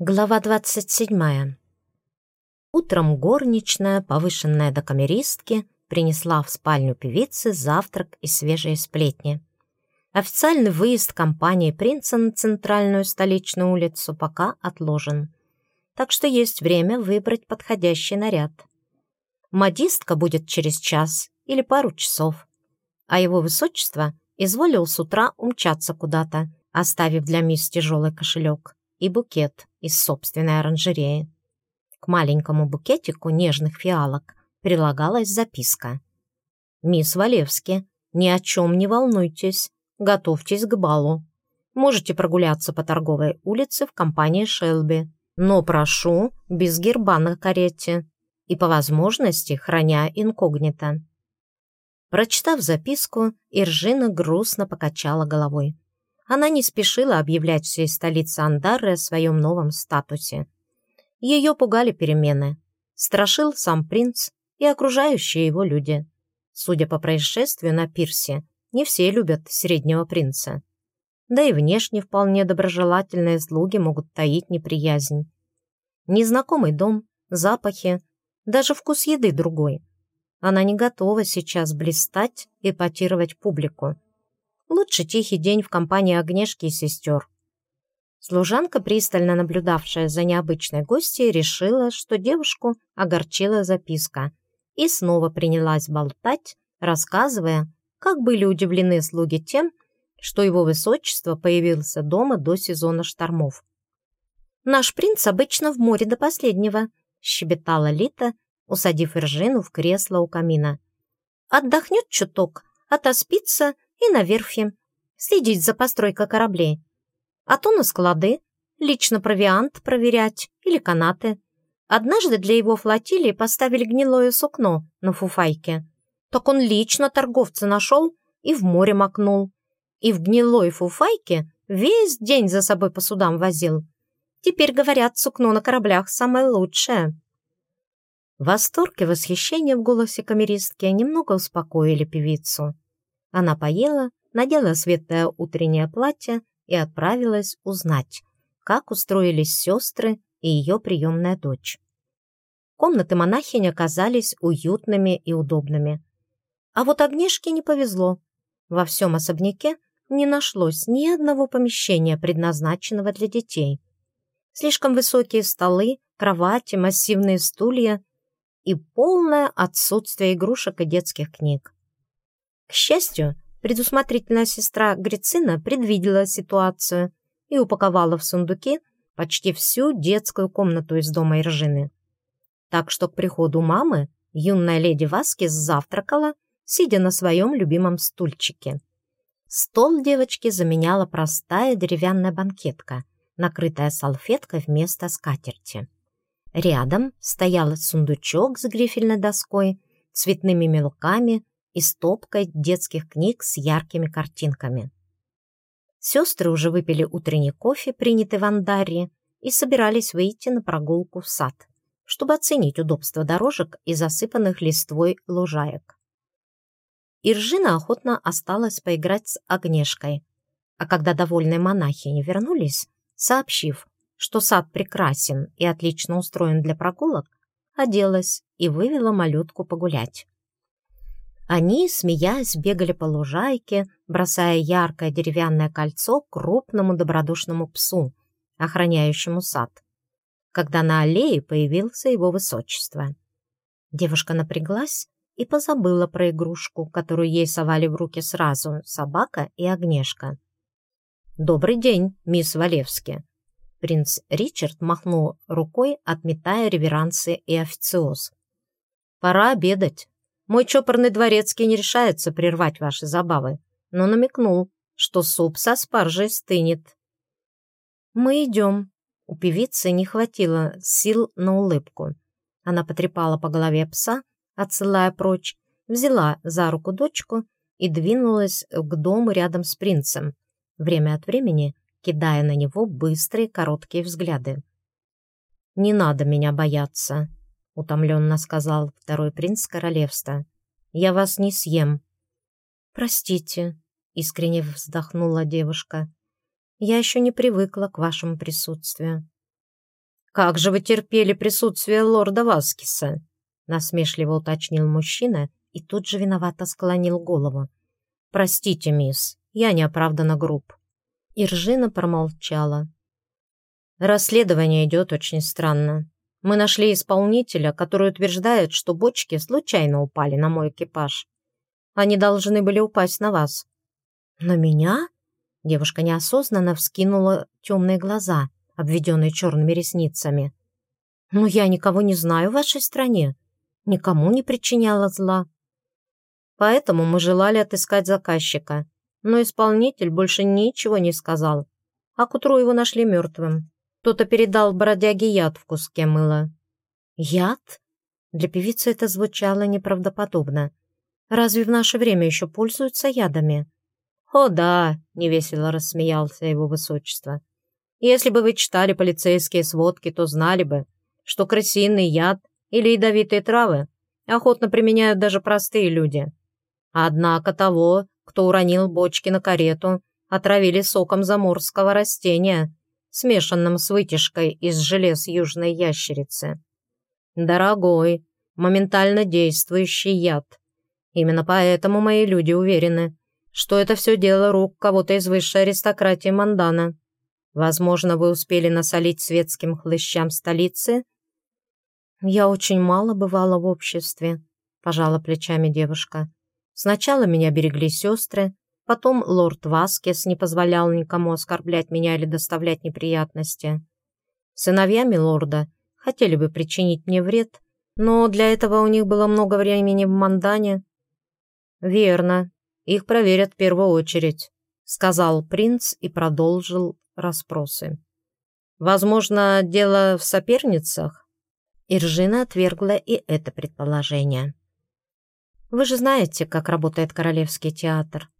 Глава 27. Утром горничная, повышенная до камеристки, принесла в спальню певицы завтрак и свежие сплетни. Официальный выезд компании принца на центральную столичную улицу пока отложен, так что есть время выбрать подходящий наряд. Модистка будет через час или пару часов, а его высочество изволил с утра умчаться куда-то, оставив для мисс тяжелый кошелек и букет из собственной оранжереи. К маленькому букетику нежных фиалок прилагалась записка. «Мисс Валевски, ни о чем не волнуйтесь, готовьтесь к балу. Можете прогуляться по торговой улице в компании Шелби, но прошу без герба на карете и по возможности храня инкогнито». Прочитав записку, Иржина грустно покачала головой она не спешила объявлять всей столице Андары о своем новом статусе. Ее пугали перемены. Страшил сам принц и окружающие его люди. Судя по происшествию на пирсе, не все любят среднего принца. Да и внешне вполне доброжелательные слуги могут таить неприязнь. Незнакомый дом, запахи, даже вкус еды другой. Она не готова сейчас блистать и потировать публику. Лучше тихий день в компании Огнешки и сестер. Служанка, пристально наблюдавшая за необычной гостьей, решила, что девушку огорчила записка, и снова принялась болтать, рассказывая, как были удивлены слуги тем, что его высочество появился дома до сезона штормов. «Наш принц обычно в море до последнего», — щебетала Лита, усадив Иржину в кресло у камина. «Отдохнет чуток, отоспится и на верфи, следить за постройкой кораблей. А то на склады, лично провиант проверять или канаты. Однажды для его флотилии поставили гнилое сукно на фуфайке. Так он лично торговца нашел и в море макнул. И в гнилой фуфайке весь день за собой по судам возил. Теперь, говорят, сукно на кораблях самое лучшее. Восторг и восхищение в голосе камеристки немного успокоили певицу. Она поела, надела светлое утреннее платье и отправилась узнать, как устроились сестры и ее приемная дочь. Комнаты монахинь оказались уютными и удобными. А вот Агнешке не повезло. Во всем особняке не нашлось ни одного помещения, предназначенного для детей. Слишком высокие столы, кровати, массивные стулья и полное отсутствие игрушек и детских книг. К счастью, предусмотрительная сестра Грицина предвидела ситуацию и упаковала в сундуки почти всю детскую комнату из дома Иржины. Так что к приходу мамы юная леди Васкис завтракала, сидя на своем любимом стульчике. Стол девочки заменяла простая деревянная банкетка, накрытая салфеткой вместо скатерти. Рядом стоял сундучок с грифельной доской, цветными мелками и стопкой детских книг с яркими картинками. Сестры уже выпили утренний кофе, принятый в Андарье, и собирались выйти на прогулку в сад, чтобы оценить удобство дорожек и засыпанных листвой лужаек. Иржина охотно осталась поиграть с Огнешкой, а когда довольные монахи не вернулись, сообщив, что сад прекрасен и отлично устроен для прогулок, оделась и вывела малютку погулять. Они, смеясь, бегали по лужайке, бросая яркое деревянное кольцо крупному добродушному псу, охраняющему сад, когда на аллее появился его высочество. Девушка напряглась и позабыла про игрушку, которую ей совали в руки сразу собака и огнешка. «Добрый день, мисс Валевски!» Принц Ричард махнул рукой, отметая реверансы и официоз. «Пора обедать!» Мой чопорный дворецкий не решается прервать ваши забавы, но намекнул, что суп со спаржей стынет. «Мы идем». У певицы не хватило сил на улыбку. Она потрепала по голове пса, отсылая прочь, взяла за руку дочку и двинулась к дому рядом с принцем, время от времени кидая на него быстрые короткие взгляды. «Не надо меня бояться», утомленно сказал второй принц королевства. «Я вас не съем». «Простите», — искренне вздохнула девушка. «Я еще не привыкла к вашему присутствию». «Как же вы терпели присутствие лорда Васкиса?» насмешливо уточнил мужчина и тут же виновато склонил голову. «Простите, мисс, я неоправданно груб». Иржина промолчала. «Расследование идет очень странно. Мы нашли исполнителя, который утверждает, что бочки случайно упали на мой экипаж. Они должны были упасть на вас». «На меня?» Девушка неосознанно вскинула темные глаза, обведенные черными ресницами. «Но я никого не знаю в вашей стране. Никому не причиняла зла. Поэтому мы желали отыскать заказчика, но исполнитель больше ничего не сказал. А к утру его нашли мертвым. Кто-то передал бродяге яд в куске мыла. Яд? Для певицы это звучало неправдоподобно. Разве в наше время еще пользуются ядами? «О да», — невесело рассмеялся его высочество. «Если бы вы читали полицейские сводки, то знали бы, что крысиный яд или ядовитые травы охотно применяют даже простые люди. Однако того, кто уронил бочки на карету, отравили соком заморского растения, смешанным с вытяжкой из желез южной ящерицы. Дорогой, моментально действующий яд. Именно поэтому мои люди уверены, что это все дело рук кого-то из высшей аристократии Мандана. Возможно, вы успели насолить светским хлыщам столицы? Я очень мало бывала в обществе, пожала плечами девушка. Сначала меня берегли сестры, потом лорд Васкес не позволял никому оскорблять меня или доставлять неприятности. Сыновьями лорда хотели бы причинить мне вред, но для этого у них было много времени в Мандане. «Верно, их проверят в первую очередь», — сказал принц и продолжил расспросы. «Возможно, дело в соперницах?» Иржина отвергла и это предположение. Вы же знаете, как работает Королевский театр.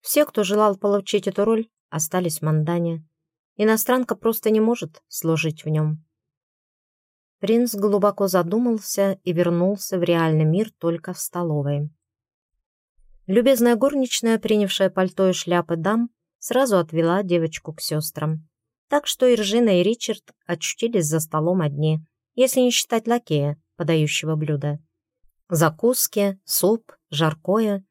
Все, кто желал получить эту роль, остались в Мандане. Иностранка просто не может служить в нем. Принц глубоко задумался и вернулся в реальный мир только в столовой. Любезная горничная, принявшая пальто и шляпы дам, сразу отвела девочку к сестрам. Так что Иржина и Ричард очутились за столом одни, если не считать лакея, подающего блюда. Закуски, суп, жаркое.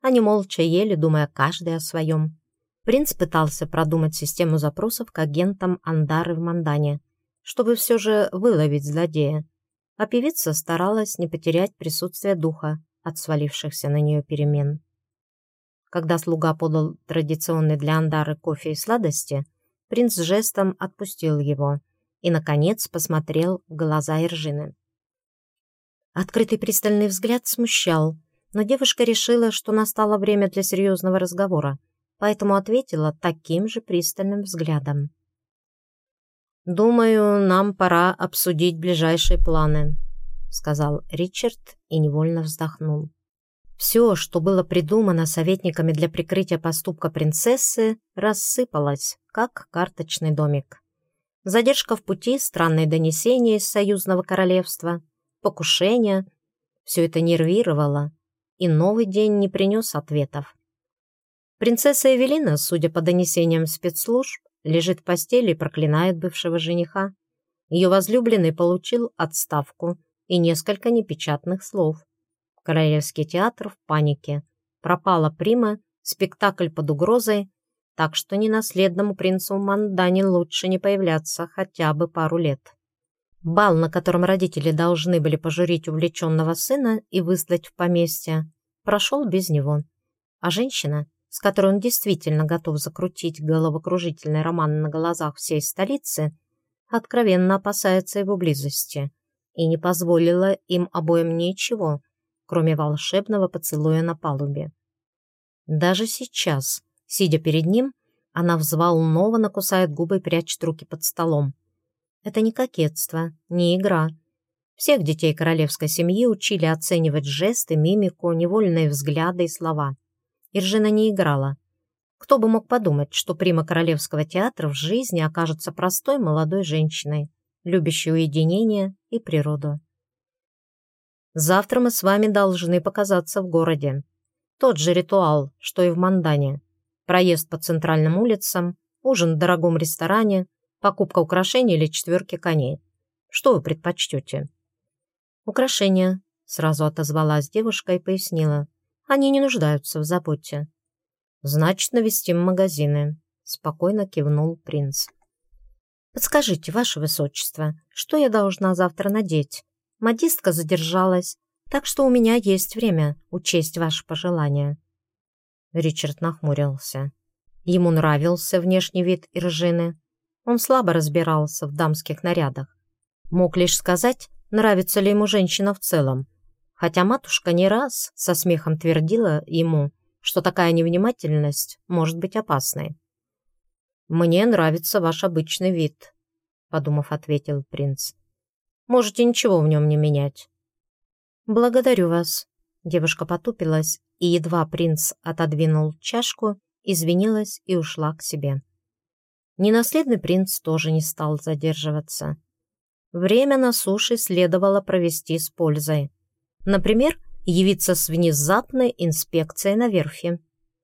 Они молча ели, думая каждый о своем. Принц пытался продумать систему запросов к агентам Андары в Мандане, чтобы все же выловить злодея. А певица старалась не потерять присутствие духа от свалившихся на нее перемен. Когда слуга подал традиционный для Андары кофе и сладости, принц жестом отпустил его и, наконец, посмотрел в глаза Иржины. Открытый пристальный взгляд смущал, но девушка решила, что настало время для серьезного разговора, поэтому ответила таким же пристальным взглядом. «Думаю, нам пора обсудить ближайшие планы», — сказал Ричард и невольно вздохнул. Все, что было придумано советниками для прикрытия поступка принцессы, рассыпалось, как карточный домик. Задержка в пути, странные донесения из союзного королевства, покушения. Все это нервировало, и новый день не принес ответов. Принцесса Эвелина, судя по донесениям спецслужб, лежит в постели и проклинает бывшего жениха. Ее возлюбленный получил отставку и несколько непечатных слов. Королевский театр в панике. Пропала прима, спектакль под угрозой, так что ненаследному принцу Мандане лучше не появляться хотя бы пару лет. Бал, на котором родители должны были пожурить увлеченного сына и выслать в поместье, прошел без него. А женщина, с которой он действительно готов закрутить головокружительный роман на глазах всей столицы, откровенно опасается его близости и не позволила им обоим ничего, кроме волшебного поцелуя на палубе. Даже сейчас, сидя перед ним, она взволнованно кусает губы и прячет руки под столом. Это не кокетство, не игра. Всех детей королевской семьи учили оценивать жесты, мимику, невольные взгляды и слова. Иржина не играла. Кто бы мог подумать, что прима королевского театра в жизни окажется простой молодой женщиной, любящей уединение и природу. Завтра мы с вами должны показаться в городе. Тот же ритуал, что и в Мандане. Проезд по центральным улицам, ужин в дорогом ресторане, покупка украшений или четверки коней. Что вы предпочтете?» «Украшения», — сразу отозвалась девушка и пояснила. «Они не нуждаются в заботе». «Значит, навестим магазины», — спокойно кивнул принц. «Подскажите, ваше высочество, что я должна завтра надеть? Модистка задержалась, так что у меня есть время учесть ваши пожелания». Ричард нахмурился. Ему нравился внешний вид Иржины. Он слабо разбирался в дамских нарядах. Мог лишь сказать, нравится ли ему женщина в целом. Хотя матушка не раз со смехом твердила ему, что такая невнимательность может быть опасной. «Мне нравится ваш обычный вид», — подумав, ответил принц. «Можете ничего в нем не менять». «Благодарю вас». Девушка потупилась, и едва принц отодвинул чашку, извинилась и ушла к себе. Ненаследный принц тоже не стал задерживаться. Время на суше следовало провести с пользой. Например, явиться с внезапной инспекцией на верфи.